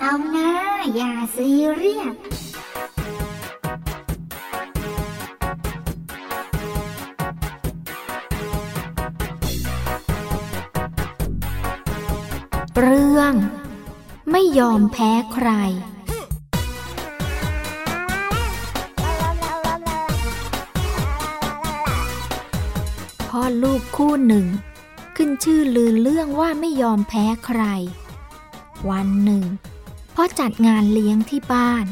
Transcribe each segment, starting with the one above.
เอย่าซีเรียสเรื่อง ไม่ยอมแพ้ใครพ่อลูกคู่หนึ่ง ขึ้นชื่อลือเรื่องว่าไม่ยอมแพ้ใคร วันหนึ่ง พ่อจัดงานเลี้ยงที่บ้าน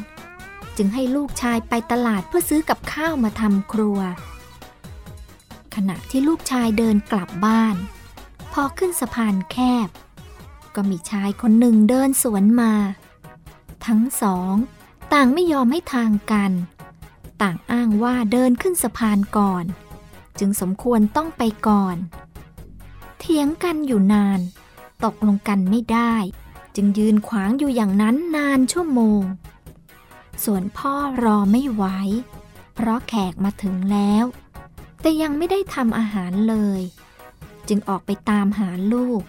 จึงให้ลูกชายไปตลาดเพื่อซื้อกับข้าวมาทำครัว ขณะที่ลูกชายเดินกลับบ้าน พอขึ้นสะพานแคบ ก็มีชายคนหนึ่งเดินสวนมา ทั้งสองต่างไม่ยอมให้ทางกัน ต่างอ้างว่าเดินขึ้นสะพานก่อน จึงสมควรต้องไปก่อน เถียงกันอยู่นาน ตกลงกันไม่ได้ จึงยืนขวางอยู่อย่างนั้นนานชั่วโมง ส่วนพ่อรอไม่ไหว เพราะแขกมาถึงแล้ว แต่ยังไม่ได้ทำอาหารเลย จึงออกไปตามหาลูก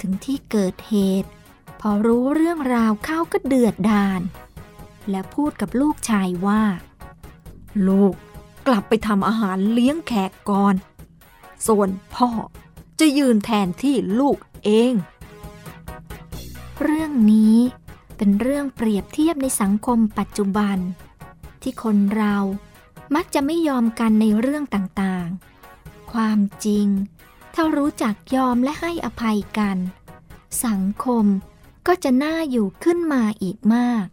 ถึงที่เกิดเหตุ พอรู้เรื่องราวเข้าก็เดือดดาลและพูดกับลูกชายว่า ลูกกลับไปทำอาหารเลี้ยงแขกก่อน ส่วนพ่อจะยืนแทนที่ลูกเอง เรื่องนี้เป็นเรื่องเปรียบเทียบในสังคมปัจจุบัน ที่คนเรามักจะไม่ยอมกันในเรื่องต่างๆ ความจริง ถ้ารู้จักยอมและให้อภัยกัน สังคมก็จะน่าอยู่ขึ้นมาอีกมาก